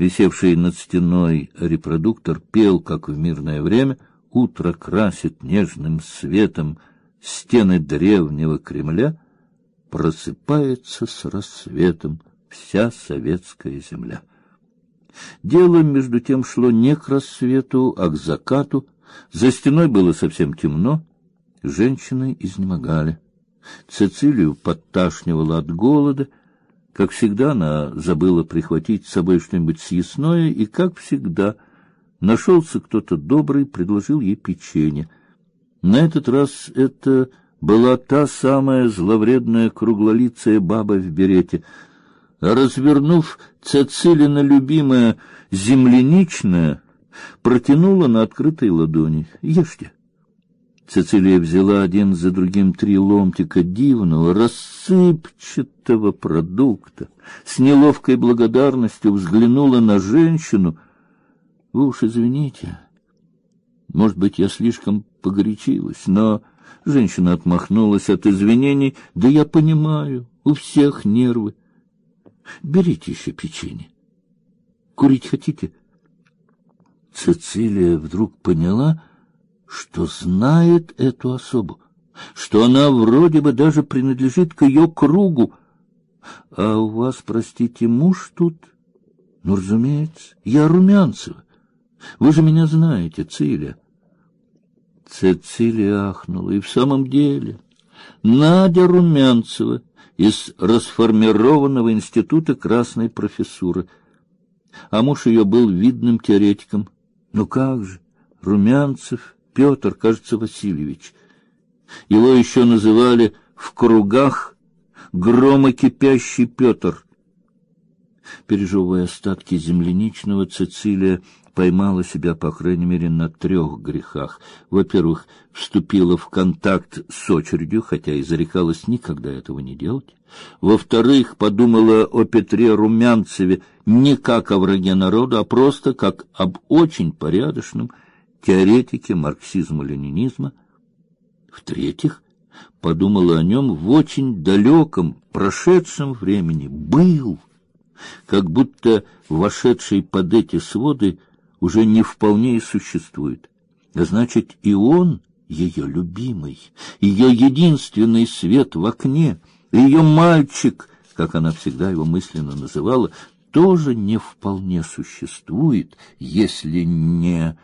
Висевший над стеной репродуктор пел, как в мирное время, утро красит нежным светом стены древнего Кремля, просыпается с рассветом вся советская земля. Дело между тем шло не к рассвету, а к закату. За стеной было совсем темно, женщины изнемогали. Цицилию подташнивало от голода, как всегда она забыла прихватить с собой что-нибудь съестное, и как всегда нашелся кто-то добрый, предложил ей печенье. На этот раз это была та самая зловредная круглолицая баба в берете. Развернув Цицилина любимая земляничная, протянула на открытой ладони: "Ешьте". Цицилия взяла один за другим три ломтика дивного, рассыпчатого продукта, с неловкой благодарностью взглянула на женщину. Вы уж извините, может быть, я слишком погорячилась, но женщина отмахнулась от извинений. Да я понимаю, у всех нервы. Берите еще печенье. Курить хотите? Цицилия вдруг поняла, что знает эту особу, что она вроде бы даже принадлежит к ее кругу. А у вас, простите, муж тут? Ну, разумеется, я Румянцева. Вы же меня знаете, Циля. Цицилия ахнула. И в самом деле, Надя Румянцева из расформированного института красной профессуры. А муж ее был видным теоретиком. Ну как же, Румянцев Петр, кажется, Васильевич. Его еще называли в кругах громокипящий Петр. Пережевывая остатки земляничного, Цицилия поймала себя, по крайней мере, на трех грехах. Во-первых, вступила в контакт с очередью, хотя и зарекалась никогда этого не делать. Во-вторых, подумала о Петре Румянцеве не как о враге народа, а просто как об очень порядочном теоретике марксизма-ленинизма. В-третьих, подумала о нем в очень далеком, прошедшем времени. Был, как будто вошедший под эти своды уже не вполне и существует. А значит, и он ее любимый, ее единственный свет в окне, ее мальчик, как она всегда его мысленно называла, тоже не вполне существует, если не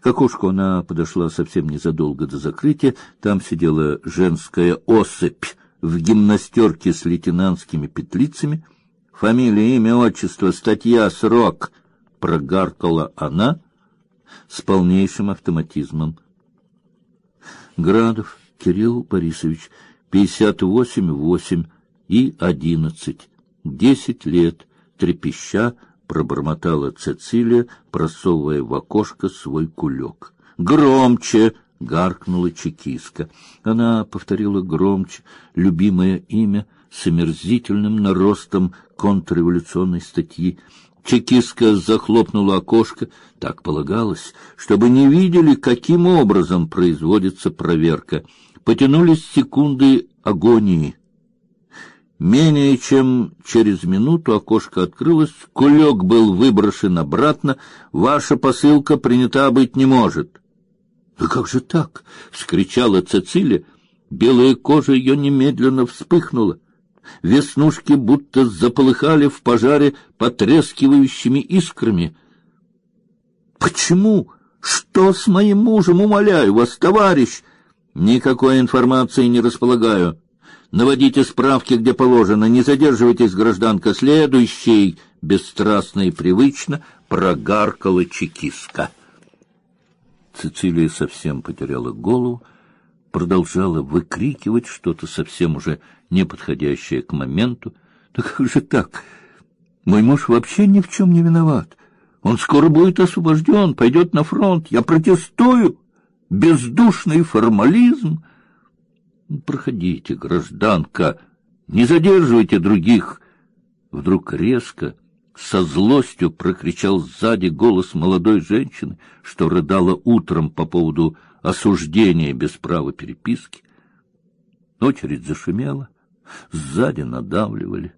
к окошку она подошла совсем незадолго до закрытия. Там сидела женская особь в гимнастерке с лейтенантскими петлицами. Фамилия, имя, отчество, статья, срок. Прогаркала она с полнейшим автоматизмом. Градов Кирилл Борисович, пятьдесят восемь восемь и одиннадцать, десять лет, трепеща пробормотала Цицилия, просовывая в окошко свой кулек. Громче, гаркнула чекистка. Она повторила громче любимое имя с омерзительным наростом контрреволюционной статьи. Чекистка захлопнула окошко, так полагалось, чтобы не видели, каким образом производится проверка. Потянулись секунды агонии. Менее чем через минуту окошко открылось, кулек был выброшен обратно. Ваша посылка принята быть не может. Да как же так? вскричала Цицилия. Белая кожа ее немедленно вспыхнула. Веснушки будто заполыхали в пожаре потрескивающими искрами. Почему? Что с моим мужем, умоляю вас, товарищ? Никакой информации не располагаю. Наводите справки, где положено. Не задерживайтесь, гражданка. Следующий, бесстрастно и привычно, прогаркала чекистка. Цицилия совсем потеряла голову, продолжала выкрикивать что-то совсем уже неподходящее к моменту. Да как же так? Мой муж вообще ни в чем не виноват. Он скоро будет освобожден, пойдет на фронт. Я протестую. Бездушный формализм. Проходите, гражданка, не задерживайте других. Вдруг резко, со злостью прокричал сзади голос молодой женщины, что рыдала утром по поводу осуждения без права переписки. Очередь зашумела, сзади надавливали.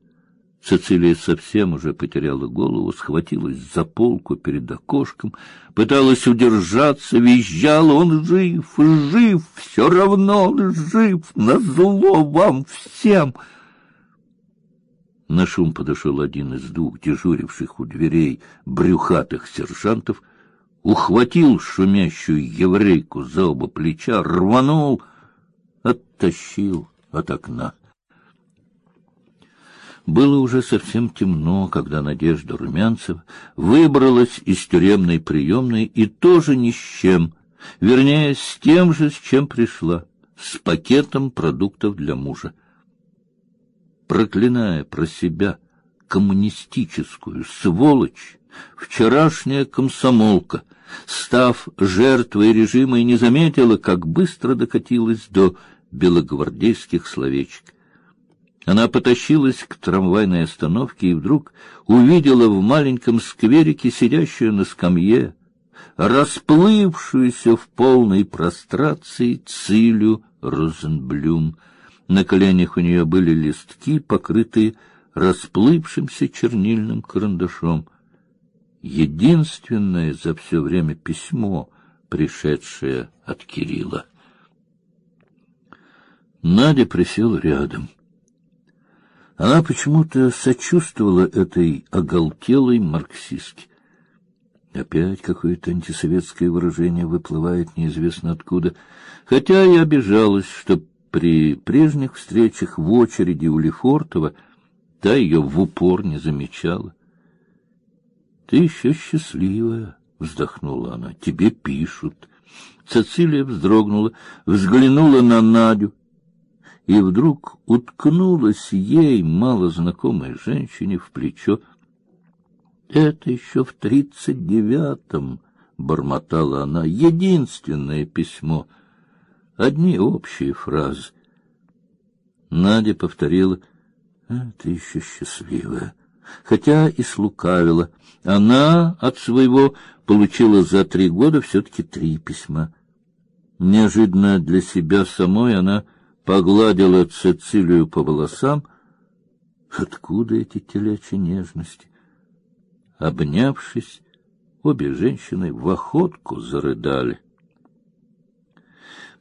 Цицилия совсем уже потеряла голову, схватилась за полку перед окошком, пыталась удержаться, визжала: "Он жив, жив, все равно он жив, назло вам всем!" На шум подошел один из двух дежуривших у дверей брюхатых сержантов, ухватил шумящую еврейку за оба плеча, рванул, оттащил от окна. Было уже совсем темно, когда Надежда Румянцева выбралась из тюремной приемной и тоже ни с чем, вернее, с тем же, с чем пришла, с пакетом продуктов для мужа. Проклиная про себя коммунистическую сволочь, вчерашняя комсомолка, став жертвой режима, и не заметила, как быстро докатилась до белогвардейских словечек. Она потащилась к трамвайной остановке и вдруг увидела в маленьком скверике сидящую на скамье, расплывшуюся в полной прострации Цилю Розенблюм. На коленях у нее были листки, покрытые расплывшимся чернильным карандашом. Единственное за все время письмо, пришедшее от Кирилла. Надя присела рядом. Она почему-то сочувствовала этой оголтелой марксистке. Опять какое-то антисоветское выражение выплывает неизвестно откуда, хотя и обижалась, что при прежних встречах в очереди у Лефортова та ее в упор не замечала. Ты еще счастливая, вздохнула она. Тебе пишут. Цицилия вздрогнула, взглянула на Надю и вдруг уткнулась ей, мало знакомой женщине, в плечо. Это еще в тридцать девятом, бормотала она, единственное письмо, одни общие фразы. Надя повторила: "А ты еще счастливая", хотя и слукавила. Она от своего получила за три года все-таки три письма. Неожиданно для себя самой она погладила Цицилию по волосам. Откуда эти телячьи нежности? Обнявшись, обе женщины в охотку зарыдали.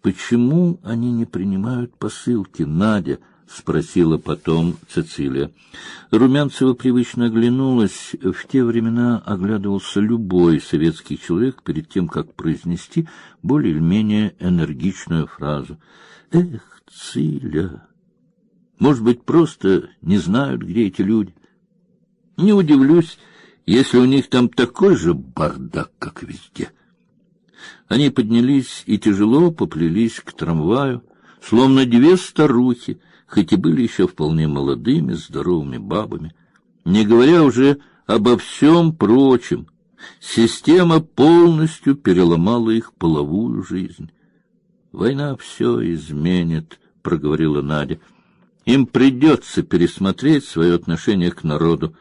Почему они не принимают посылки, Надя? спросила потом Цицилия. Румянцева привычно оглянулась. В те времена оглядывался любой советский человек перед тем, как произнести более или менее энергичную фразу. Эх, Циля. Может быть, просто не знают, где эти люди. Не удивлюсь, если у них там такой же бардак, как везде. Они поднялись и тяжело поплелись к трамваю, словно две старухи, хоть и были еще вполне молодыми, здоровыми бабами, не говоря уже обо всем прочем. Система полностью переломала их половую жизнь. Война все изменит, проговорила Надя. Им придется пересмотреть свое отношение к народу.